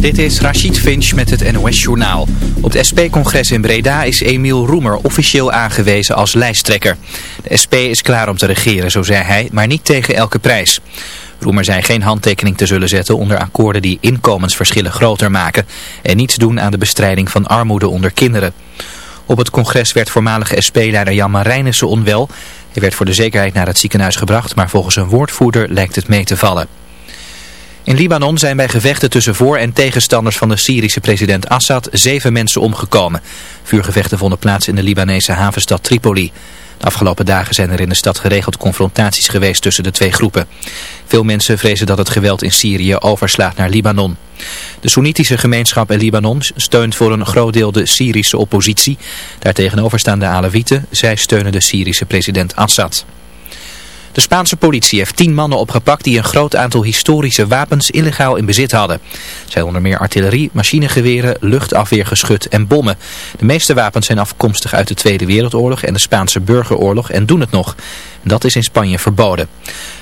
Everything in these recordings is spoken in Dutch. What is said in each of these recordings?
Dit is Rachid Finch met het NOS Journaal. Op het SP-congres in Breda is Emiel Roemer officieel aangewezen als lijsttrekker. De SP is klaar om te regeren, zo zei hij, maar niet tegen elke prijs. Roemer zei geen handtekening te zullen zetten onder akkoorden die inkomensverschillen groter maken... en niets doen aan de bestrijding van armoede onder kinderen. Op het congres werd voormalige SP-leider Jan Marijnissen onwel. Hij werd voor de zekerheid naar het ziekenhuis gebracht, maar volgens een woordvoerder lijkt het mee te vallen. In Libanon zijn bij gevechten tussen voor- en tegenstanders van de Syrische president Assad zeven mensen omgekomen. Vuurgevechten vonden plaats in de Libanese havenstad Tripoli. De afgelopen dagen zijn er in de stad geregeld confrontaties geweest tussen de twee groepen. Veel mensen vrezen dat het geweld in Syrië overslaat naar Libanon. De Soenitische gemeenschap in Libanon steunt voor een groot deel de Syrische oppositie. Daartegenover staan de Alawieten. Zij steunen de Syrische president Assad. De Spaanse politie heeft tien mannen opgepakt die een groot aantal historische wapens illegaal in bezit hadden. Zij onder meer artillerie, machinegeweren, luchtafweergeschut en bommen. De meeste wapens zijn afkomstig uit de Tweede Wereldoorlog en de Spaanse burgeroorlog en doen het nog. Dat is in Spanje verboden.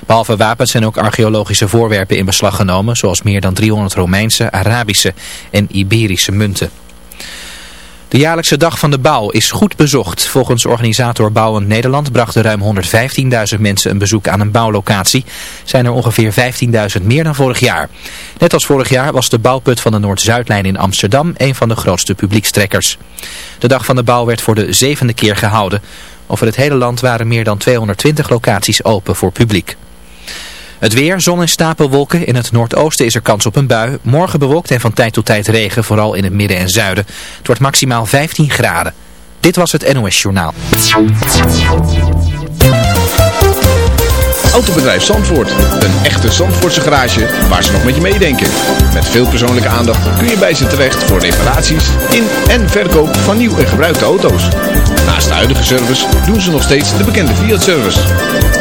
Behalve wapens zijn ook archeologische voorwerpen in beslag genomen, zoals meer dan 300 Romeinse, Arabische en Iberische munten. De jaarlijkse dag van de bouw is goed bezocht. Volgens organisator Bouwend Nederland brachten ruim 115.000 mensen een bezoek aan een bouwlocatie. Zijn er ongeveer 15.000 meer dan vorig jaar. Net als vorig jaar was de bouwput van de Noord-Zuidlijn in Amsterdam een van de grootste publiekstrekkers. De dag van de bouw werd voor de zevende keer gehouden. Over het hele land waren meer dan 220 locaties open voor publiek. Het weer, zon en stapelwolken. In het noordoosten is er kans op een bui. Morgen bewolkt en van tijd tot tijd regen, vooral in het midden en zuiden. Het wordt maximaal 15 graden. Dit was het NOS Journaal. Autobedrijf Zandvoort. Een echte Zandvoortse garage waar ze nog met je meedenken. Met veel persoonlijke aandacht kun je bij ze terecht voor reparaties in en verkoop van nieuw en gebruikte auto's. Naast de huidige service doen ze nog steeds de bekende Fiat-service.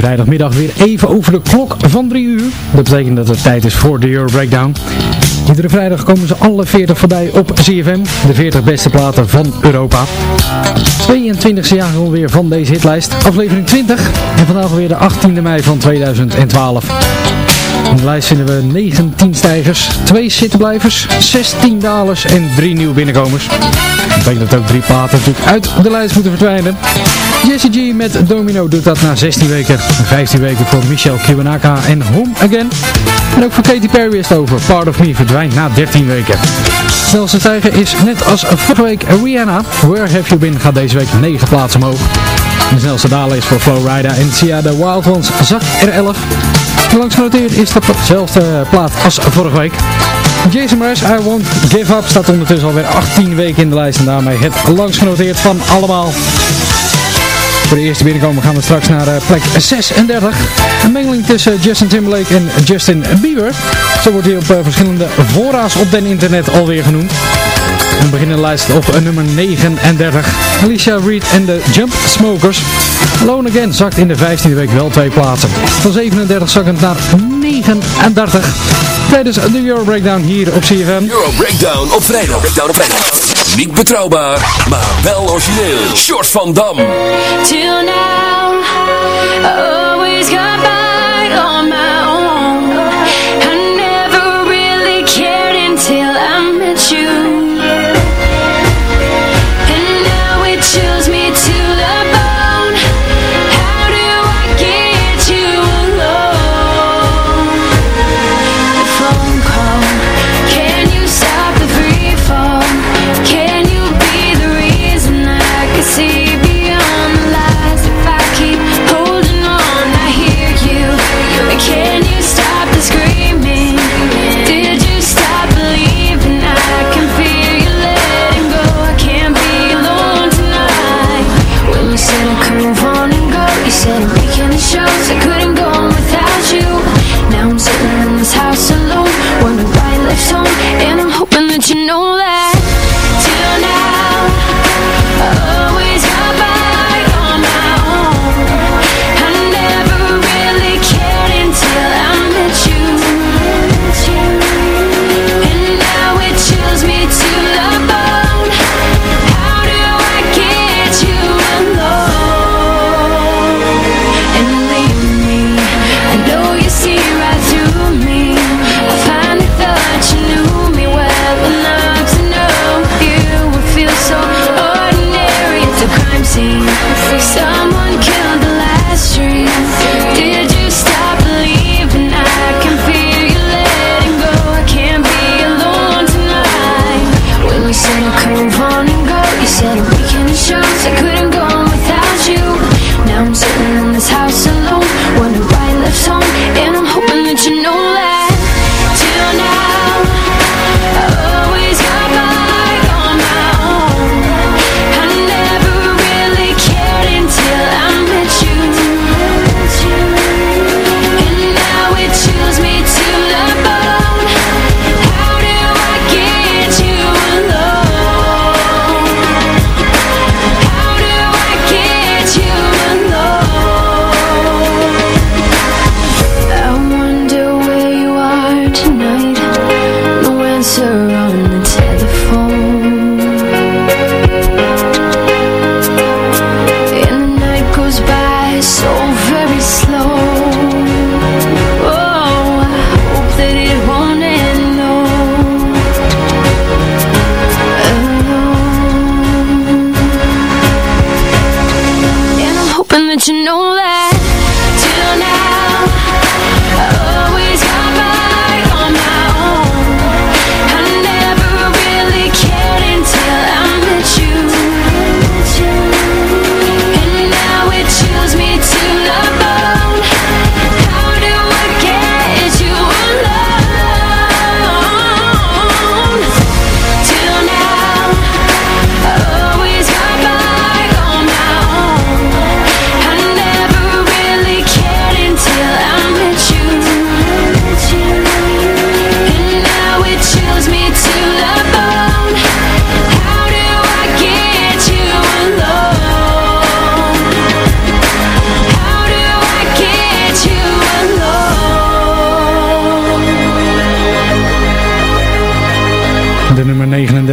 Vrijdagmiddag weer even over de klok van 3 uur. Dat betekent dat het tijd is voor de Euro Breakdown. Iedere vrijdag komen ze alle 40 voorbij op CFM, de 40 beste platen van Europa. 22e jaar alweer van deze hitlijst, aflevering 20 en vandaag alweer de 18e mei van 2012. In de lijst vinden we 19 stijgers, 2 zittenblijvers, 16 dalers en 3 nieuwe binnenkomers. Dat betekent dat ook drie platen natuurlijk uit de lijst moeten verdwijnen. Jesse G met Domino doet dat na 16 weken. 15 weken voor Michel Kiwanaka en Home Again. En ook voor Katy Perry is het over. Part of Me verdwijnt na 13 weken. Snelste stijger is net als vorige week Rihanna. Where Have You Been gaat deze week 9 plaatsen omhoog. De snelste daler is voor Flowrider en Sia de Wild Ones zakt er 11. Langs genoteerd is dat dezelfde plaat als vorige week. Jason Mraz, I Won't Give Up, staat ondertussen alweer 18 weken in de lijst en daarmee het langst genoteerd van allemaal. Voor de eerste binnenkomen gaan we straks naar uh, plek 36. Een mengeling tussen Justin Timberlake en Justin Bieber. Zo wordt hij op uh, verschillende voorra's op den internet alweer genoemd. We beginnen de lijst op nummer 39. Alicia Reed en de Jump Smokers. Alone Again zakt in de 15e week wel twee plaatsen. Van 37 zakkend naar 39. Tijdens de Euro Breakdown hier op CFM. Euro Breakdown op vrijdag. Breakdown op vrijdag. Niet betrouwbaar, maar wel origineel. Short van Dam. Till now, always got by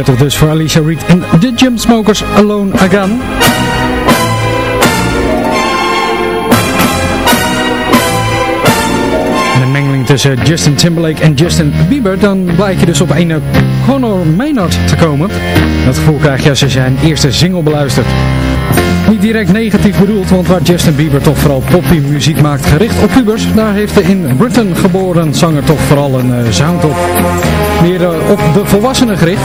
40 dus voor Alicia Reed en The Jumpsmokers Alone Again. En een mengeling tussen Justin Timberlake en Justin Bieber, dan blijk je dus op een Conor Maynard te komen. Dat gevoel krijg je als je zijn eerste single beluistert. Niet direct negatief bedoeld, want waar Justin Bieber toch vooral poppy muziek maakt gericht op pubers, daar heeft de in Britain geboren zanger toch vooral een eh, sound op. Meer eh, op de volwassenen gericht.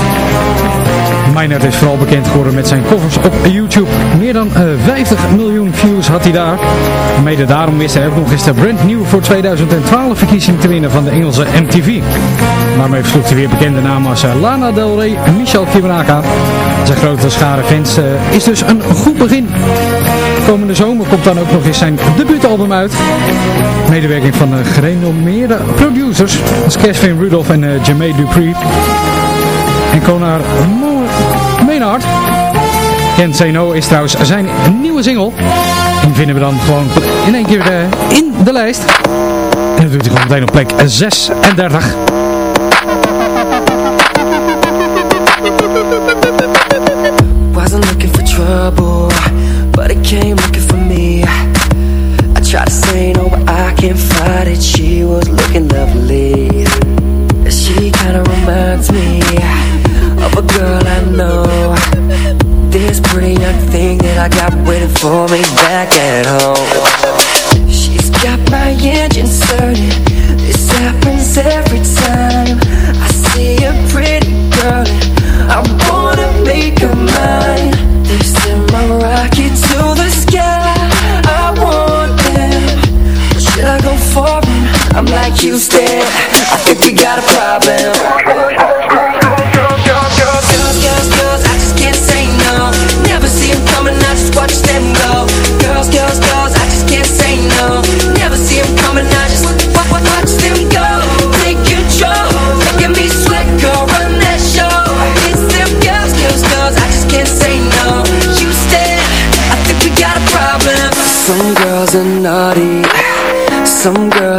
Maynard is vooral bekend geworden met zijn covers op YouTube. Meer dan eh, 50 miljoen views had hij daar. Mede daarom wist hij ook nog eens de brand new voor 2012 verkiezing te winnen van de Engelse MTV. Daarmee versloeg hij weer bekende namen als eh, Lana Del Rey en Michel Kimaraka. Zijn grote schare fans eh, is dus een goed begin. Komende zomer komt dan ook nog eens zijn debuutalbum uit. Medewerking van eh, gerenommeerde producers als Kevin Rudolph en eh, uh, Jermaine Dupree. En Konar Meenart. Kenzo Zeno is trouwens zijn nieuwe single. Die vinden we dan gewoon in één keer eh, in de lijst. En dat doet hij gewoon meteen op plek 36. came looking for me. I tried to say no, but I can't fight it. She was looking lovely. She kinda reminds me Of a girl I know. This pretty young thing that I got waiting for me back at home.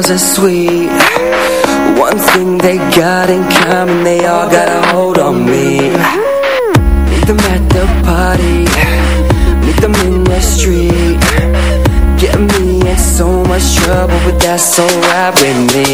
sounds are sweet. One thing they got in common They all got a hold on me. Meet them at the party. Meet them in the street. Get me in so much trouble But that's alright with me.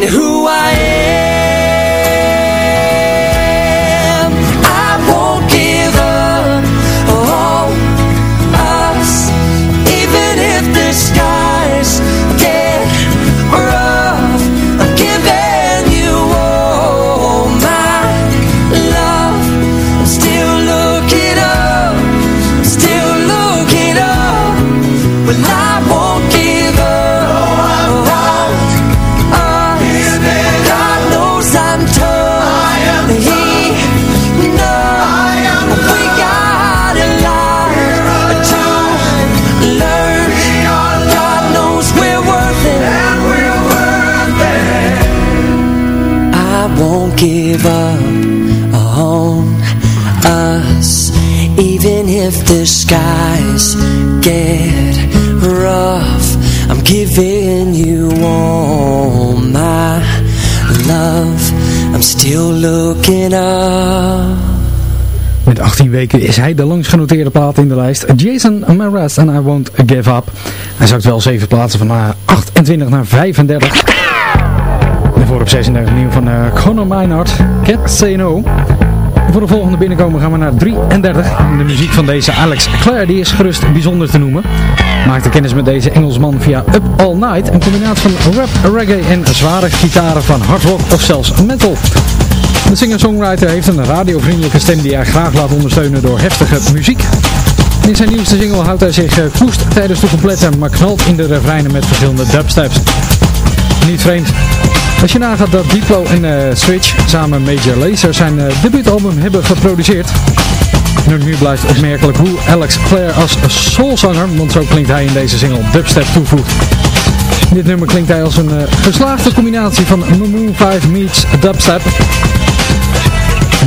And who won't give up on us Even if the skies get rough I'm giving you all my love I'm still looking up Met 18 weken is hij de langst genoteerde plaat in de lijst. Jason Mraz en I Won't Give Up. Hij zakt wel 7 plaatsen van eh, 28 naar 35. Op 36 nieuw van uh, Conor Meinhardt, Cat Say No. En voor de volgende binnenkomen gaan we naar 33. En de muziek van deze Alex Clare die is gerust bijzonder te noemen. Maakte kennis met deze Engelsman via Up All Night. Een combinatie van rap, reggae en zware gitaren van hard rock of zelfs metal. De singer-songwriter heeft een radiovriendelijke stem die hij graag laat ondersteunen door heftige muziek. In zijn nieuwste single houdt hij zich eh, koest tijdens de complete, maar knalt in de refreinen met verschillende dubsteps. Niet vreemd. Als je nagaat dat Diplo en eh, Switch samen Major Lazer zijn eh, debuutalbum hebben geproduceerd. Nu, blijft opmerkelijk hoe Alex Clare als soulzanger, want zo klinkt hij in deze single, dubstep toevoegt. Dit nummer klinkt hij als een eh, geslaagde combinatie van Moon 5 meets dubstep.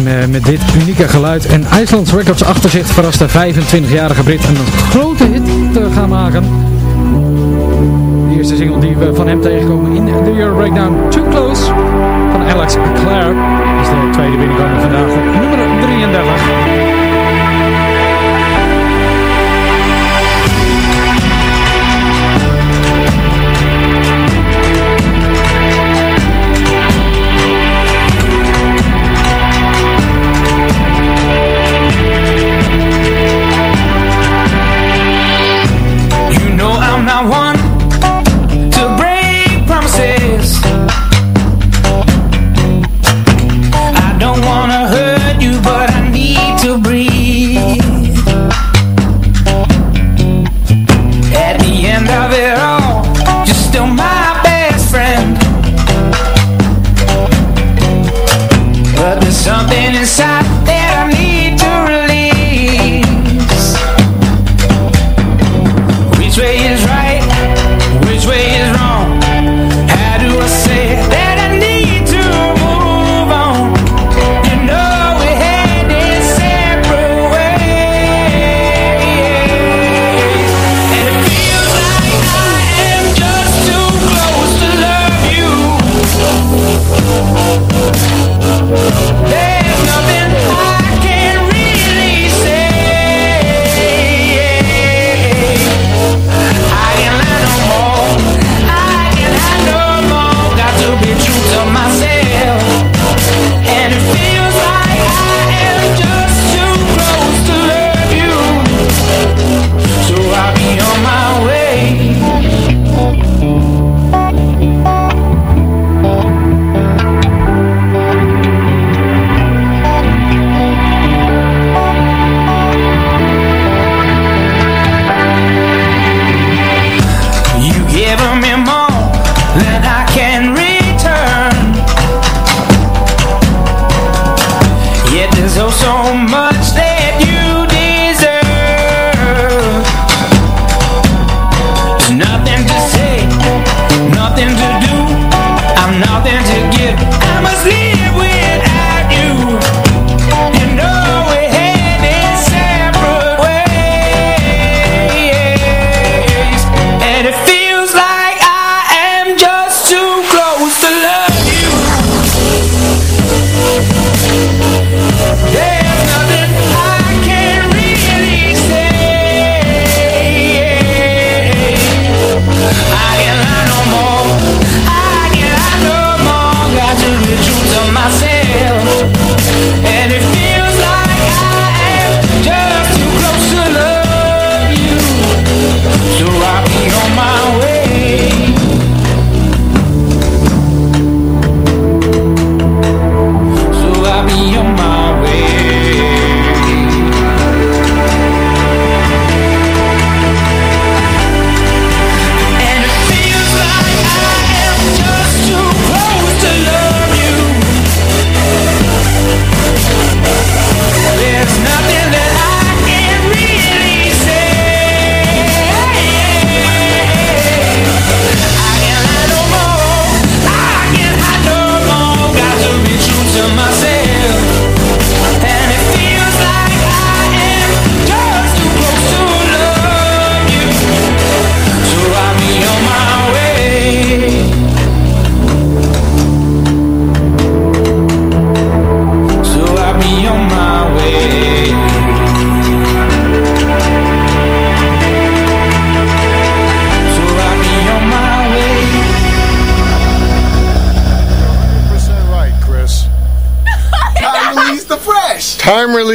En met dit unieke geluid en IJslands Records achter zich verrast de 25-jarige Brit een grote hit te gaan maken. Eerste single die we van hem tegenkomen in de Euro Breakdown Too Close van Alex Clare is de tweede binnenkomen vandaag op nummer 33. You know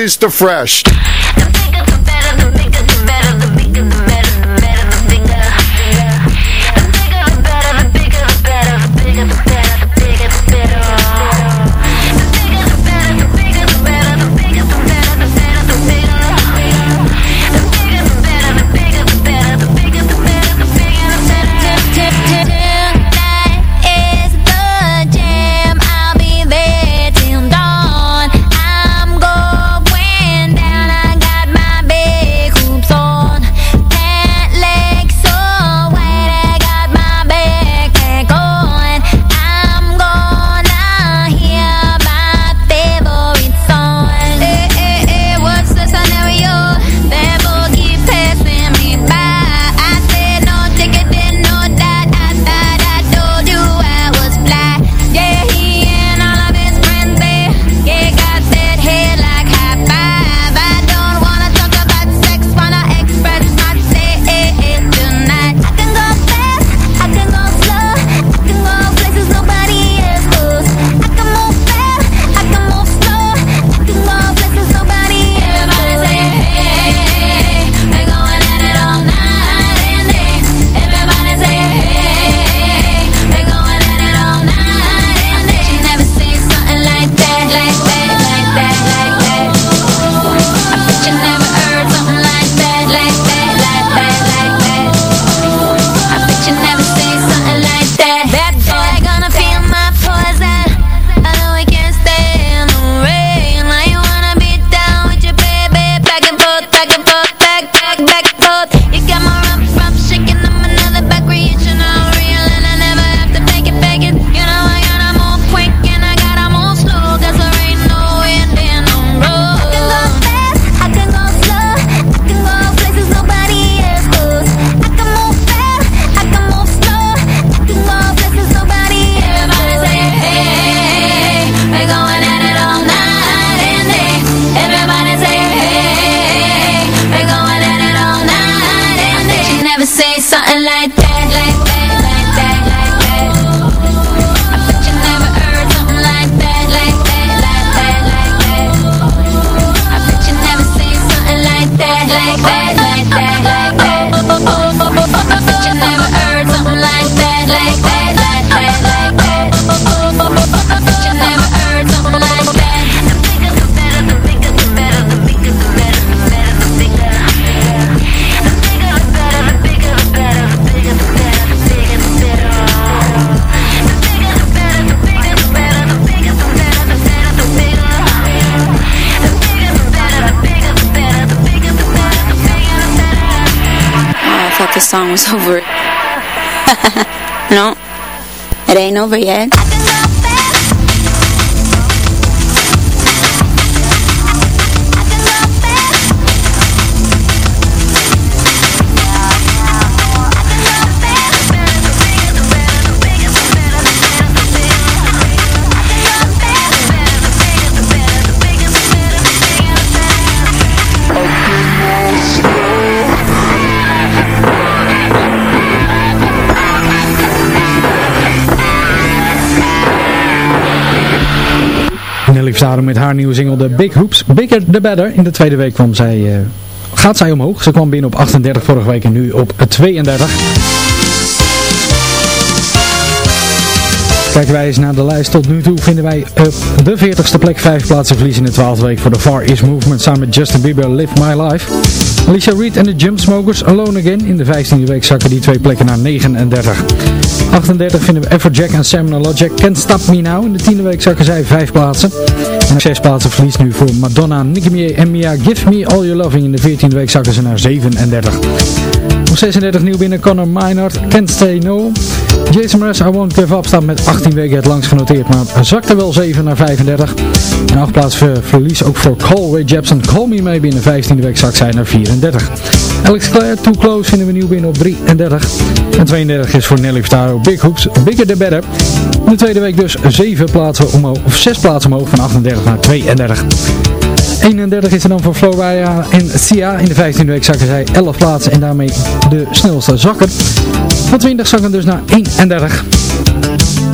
Mr. Fresh. was over. no, it ain't over yet. daarom met haar nieuwe single The Big Hoops. Bigger the Better. In de tweede week kwam zij, eh, gaat zij omhoog. Ze kwam binnen op 38 vorige week en nu op 32. Kijken wij eens naar de lijst. Tot nu toe vinden wij op de 40ste plek 5 plaatsen verliezen in de 12e week voor de Far East Movement samen met Justin Bieber Live My Life. Alicia Reed en de Jumpsmokers Alone Again. In de 15e week zakken die twee plekken naar 39. 38 vinden we Everjack en Sam Logic Can't Stop Me Now. In de 10e week zakken zij 5 plaatsen. En zes plaatsen verlies nu voor Madonna, Nicki Minaj en Mia Give Me All Your Loving. In de 14e week zakken ze naar 37. Op 36 nieuw binnen Connor Minard Can't Stay No. Jason Mraz, I Won't Give Up, staat met 18 weken het langs genoteerd, maar zakte wel 7 naar 35. En 8 plaats verlies ook voor Colway Jepson. Call Me Maybe in de 15e week zakt zij naar 34. Alex Clare, Too Close vinden we nieuw binnen op 33. En 32 is voor Nelly Vitaro, Big Hoops, Bigger the Better. In de tweede week dus 7 plaatsen omhoog, of 6 plaatsen omhoog van 38 naar 32. 31 is er dan voor Flowrider en Sia. In de 15e week zakken zij 11 plaatsen en daarmee de snelste zakken. Van 20 zakken dus naar 31.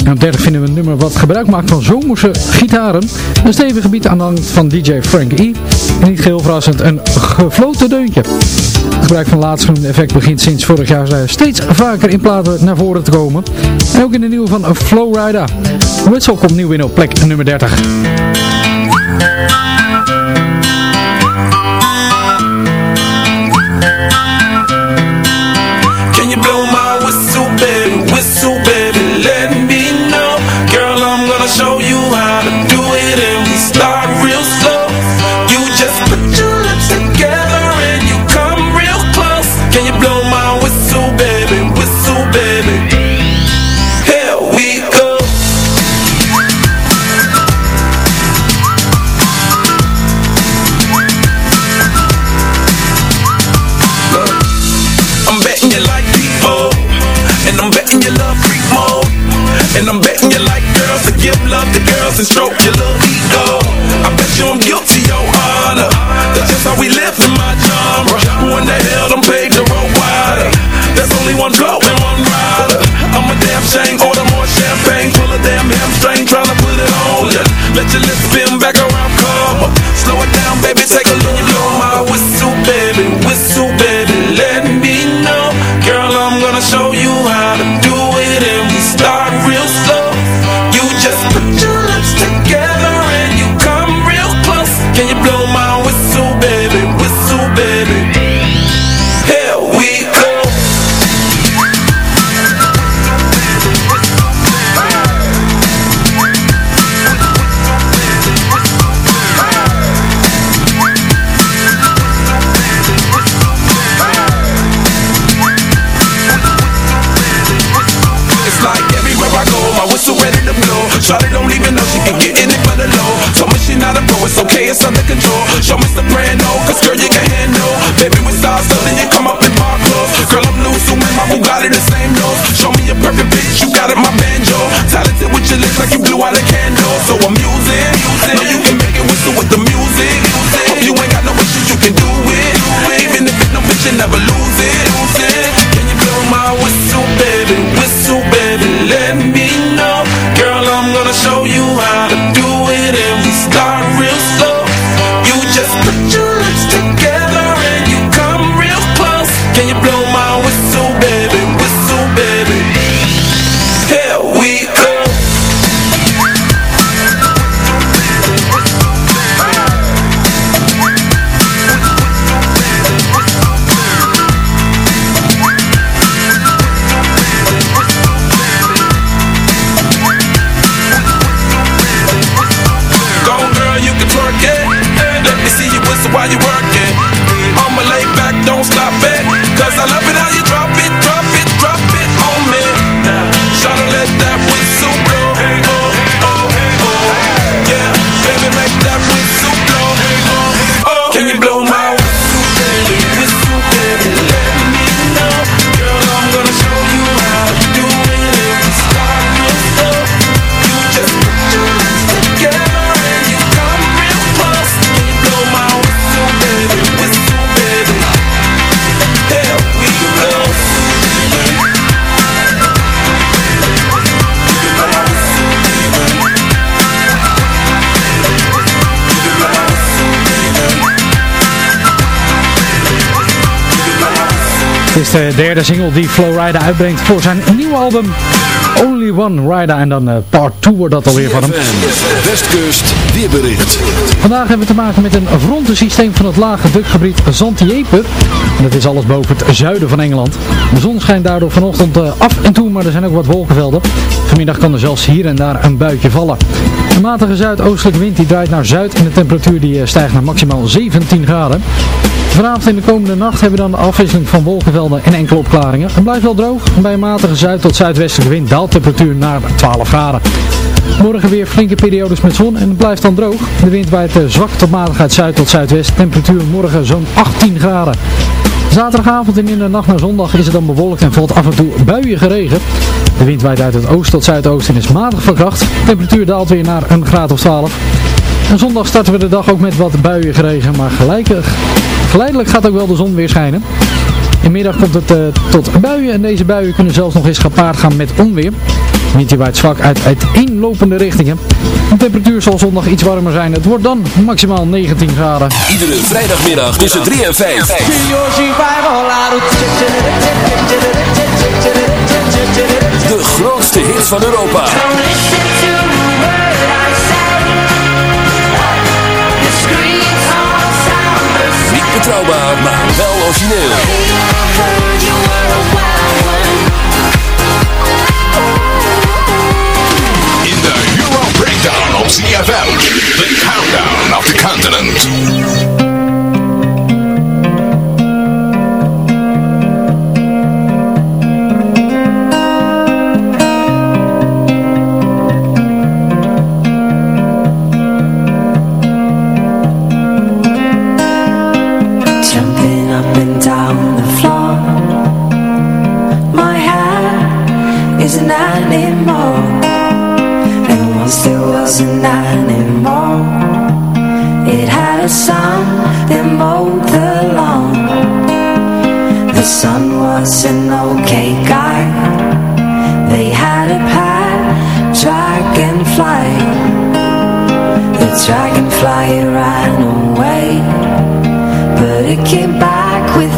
En op 30 vinden we een nummer wat gebruik maakt van zomerse gitaren. Een stevige gebied aan de hand van DJ Frank E. En niet geheel verrassend, een gefloten deuntje. Het gebruik van laatstgenoemde effect begint sinds vorig jaar steeds vaker in platen naar voren te komen. En ook in de nieuwe van Flowrider. Witsel komt nieuw in op plek nummer 30. Girls and stroke your is de derde single die Flowrider uitbrengt voor zijn nieuwe album Only One Rider. En dan eh, part 2 wordt dat alweer van hem. Westkust, weerbericht. Vandaag hebben we te maken met een frontensysteem van het lage drukgebied Zantiepe. En dat is alles boven het zuiden van Engeland. De zon schijnt daardoor vanochtend eh, af en toe, maar er zijn ook wat wolkenvelden. Vanmiddag kan er zelfs hier en daar een buitje vallen. Een matige zuidoostelijke wind die draait naar zuid en de temperatuur die eh, stijgt naar maximaal 17 graden. Vanavond en de komende nacht hebben we dan de afwisseling van wolkenvelden en enkele opklaringen. Het blijft wel droog. Bij een matige zuid- tot zuidwestelijke wind daalt de temperatuur naar 12 graden. Morgen weer flinke periodes met zon en het blijft dan droog. De wind waait eh, zwak tot matig uit zuid tot zuidwest. Temperatuur morgen zo'n 18 graden. Zaterdagavond en in de nacht naar zondag is het dan bewolkt en valt af en toe buiige regen. De wind waait uit het oost tot zuidoosten en is matig van kracht. Temperatuur daalt weer naar een graad of 12. En zondag starten we de dag ook met wat buiige regen, maar geleidelijk gaat ook wel de zon weer schijnen. In de middag komt het eh, tot buien en deze buien kunnen zelfs nog eens gepaard gaan met onweer. Wind die waait zwak uit uiteenlopende richtingen. De temperatuur zal zondag iets warmer zijn. Het wordt dan maximaal 19 graden. Iedere vrijdagmiddag tussen 3 en 5. De grootste hits van Europa. Betrouwbaar, maar wel origineel. In de Euro Breakdown op CFM. The Countdown of the Continent.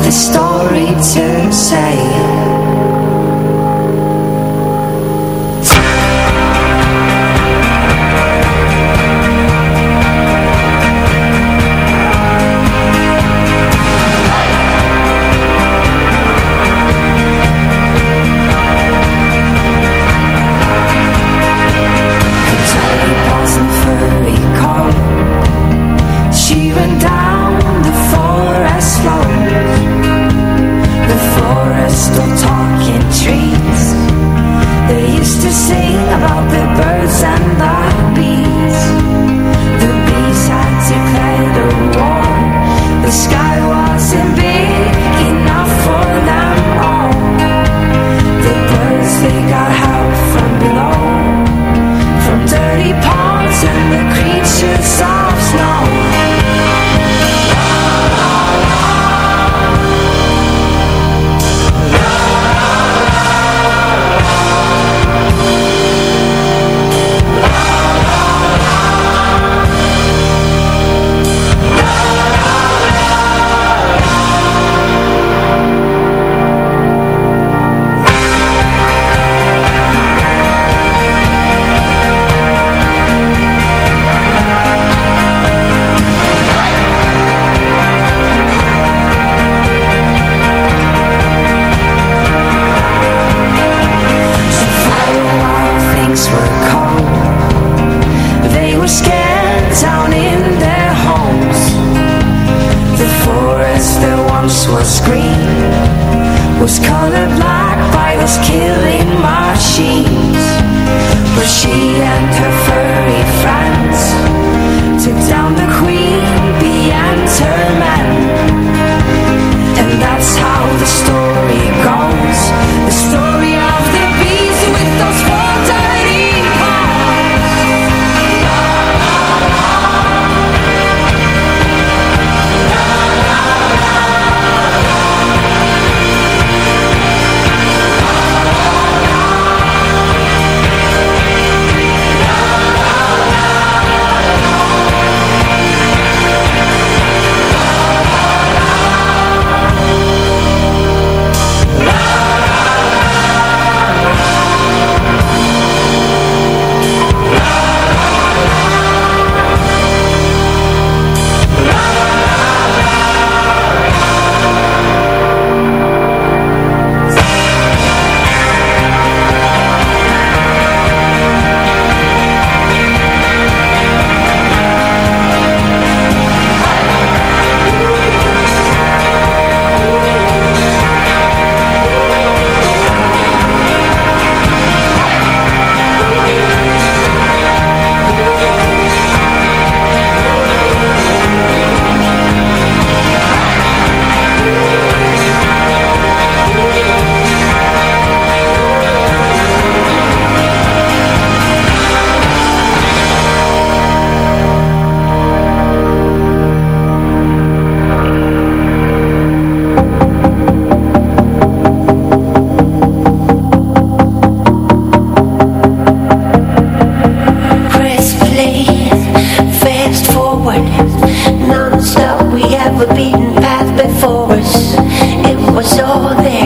Back with a story to say there.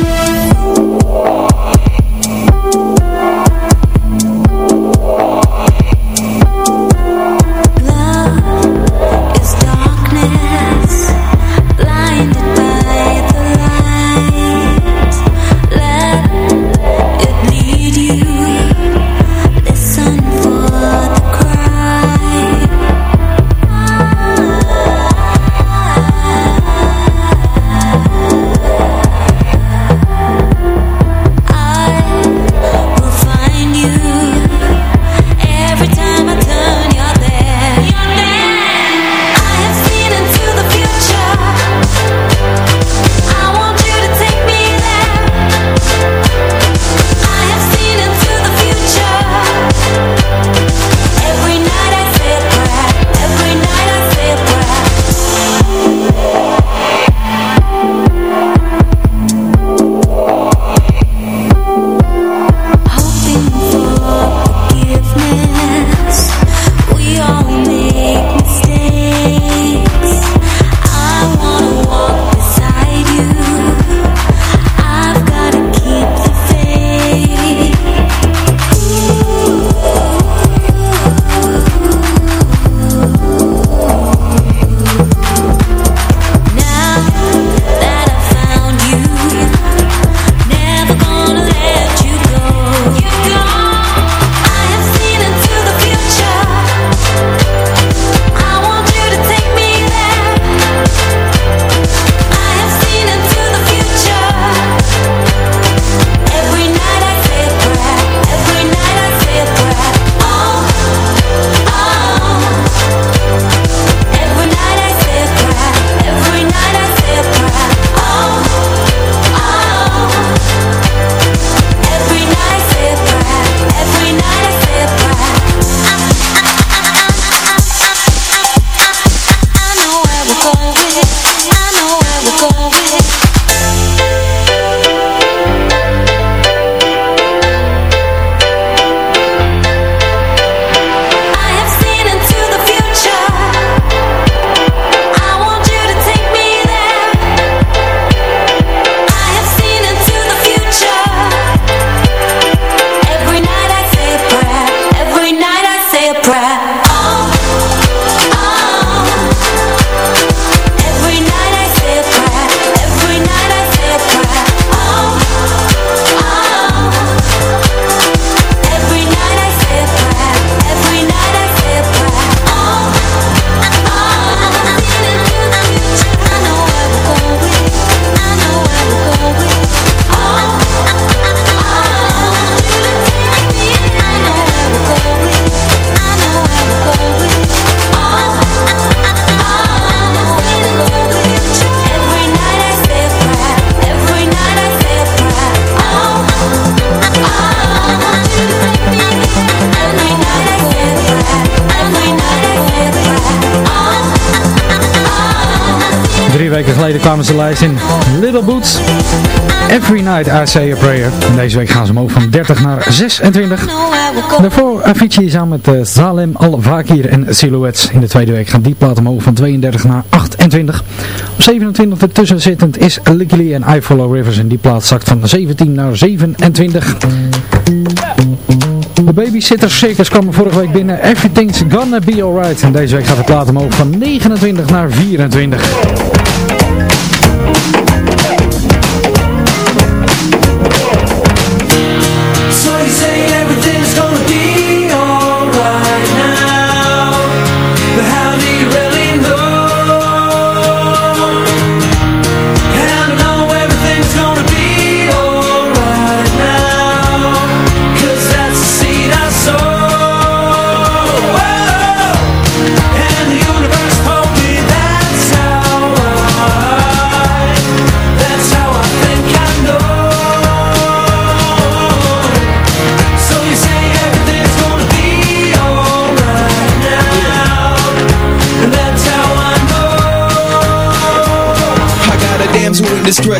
In Little Boots. Every Night I Say a Prayer. En deze week gaan ze omhoog van 30 naar 26. Daarvoor Avicii samen met uh, Salem Al-Vakir en Silhouettes. In de tweede week gaan die plaat omhoog van 32 naar 28. Op 27 ertussen zittend is Lickily en I Follow Rivers. En die plaat zakt van 17 naar 27. De Babysitter Circus kwam vorige week binnen. Everything's gonna be alright. En deze week gaat de plaat omhoog van 29 naar 24.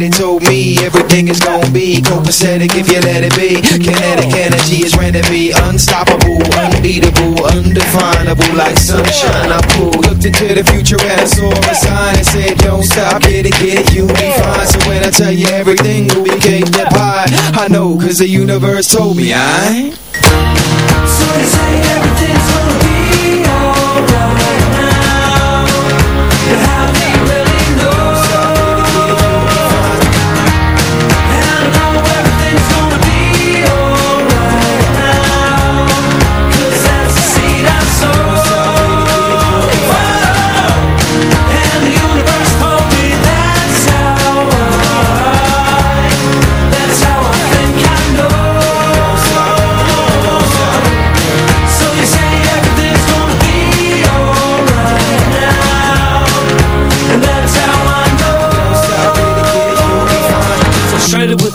Somebody told me everything is gonna be copacetic if you let it be. Kinetic energy is ready to be unstoppable, unbeatable, undefinable Like sunshine. I pull Looked into the future and I saw a sign that said Don't stop, get it, get it, you'll be fine. So when I tell you everything will be cake and pie I know cause the universe told me I So they say everything's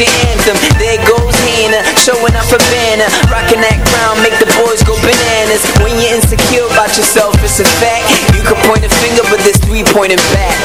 your anthem There goes Hannah, showing up for Banner. Rocking that crown, make the boys go bananas. When you're insecure about yourself, it's a fact. You can point a finger, but there's three pointing back.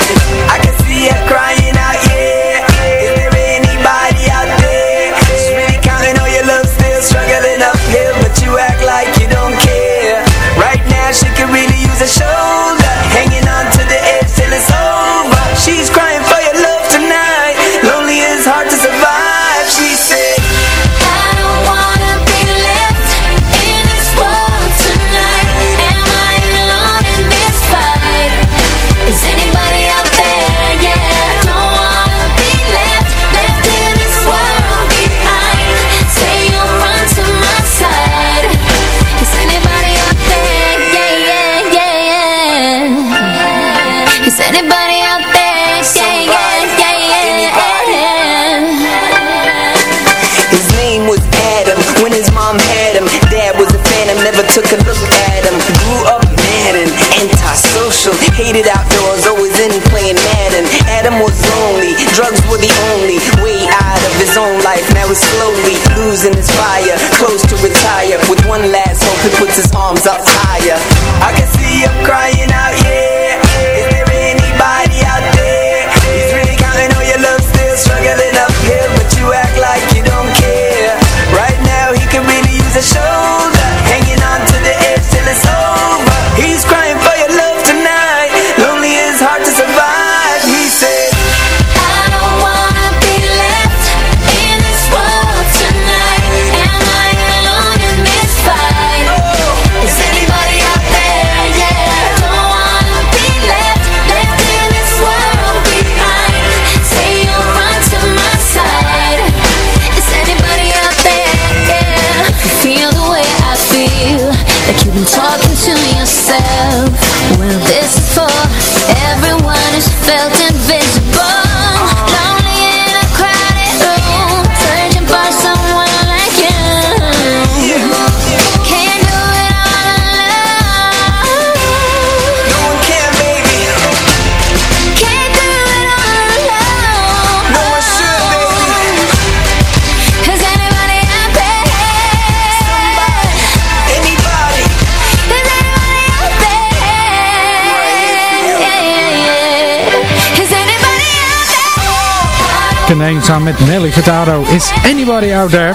samen met Nelly Furtado. Is anybody out there?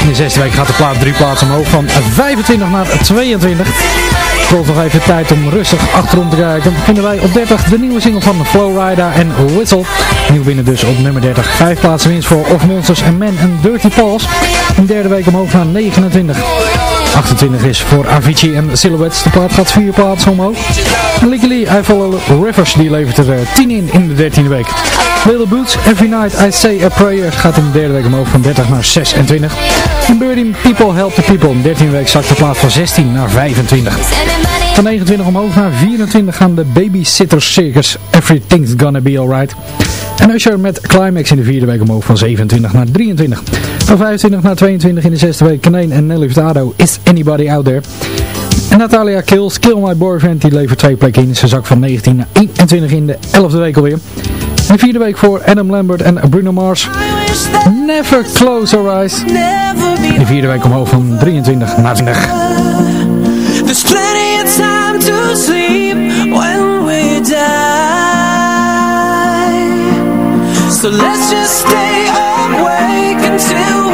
In de zesde week gaat de plaat drie plaatsen omhoog van 25 naar 22. Volgens nog even tijd om rustig achterom te kijken. Vinden wij op 30 de nieuwe single van Flowrider en Whistle. Nieuw binnen dus op nummer 30. Vijf plaatsen winst voor Of Monsters en Men en Dirty Paws. Een derde week omhoog naar 29. 28 is voor Avicii en Silhouettes. De plaat gaat vier plaatsen omhoog. En I Follow Rivers, die levert er 10 in in de 13e week. Little Boots, Every Night I Say a Prayer gaat in de derde week omhoog van 30 naar 26. En Birdie, People Help the People. In de 13e week zakt de plaat van 16 naar 25. Van 29 omhoog naar 24 gaan de Babysitter Circus. Everything's Gonna Be Alright. En Usher met Climax in de vierde week omhoog van 27 naar 23. Van 25 naar 22 in de zesde week Kaneen en Nelly Furtado Is Anybody Out There. En Natalia Kills, Kill My Boyfriend, die levert twee plekken in. Ze zak van 19 naar 21 in de 11e week alweer. En de vierde week voor Adam Lambert en Bruno Mars. Never Close Our Eyes. In de vierde week omhoog van 23 naar 20. There's plenty of time to sleep when we die. So let's just stay awake until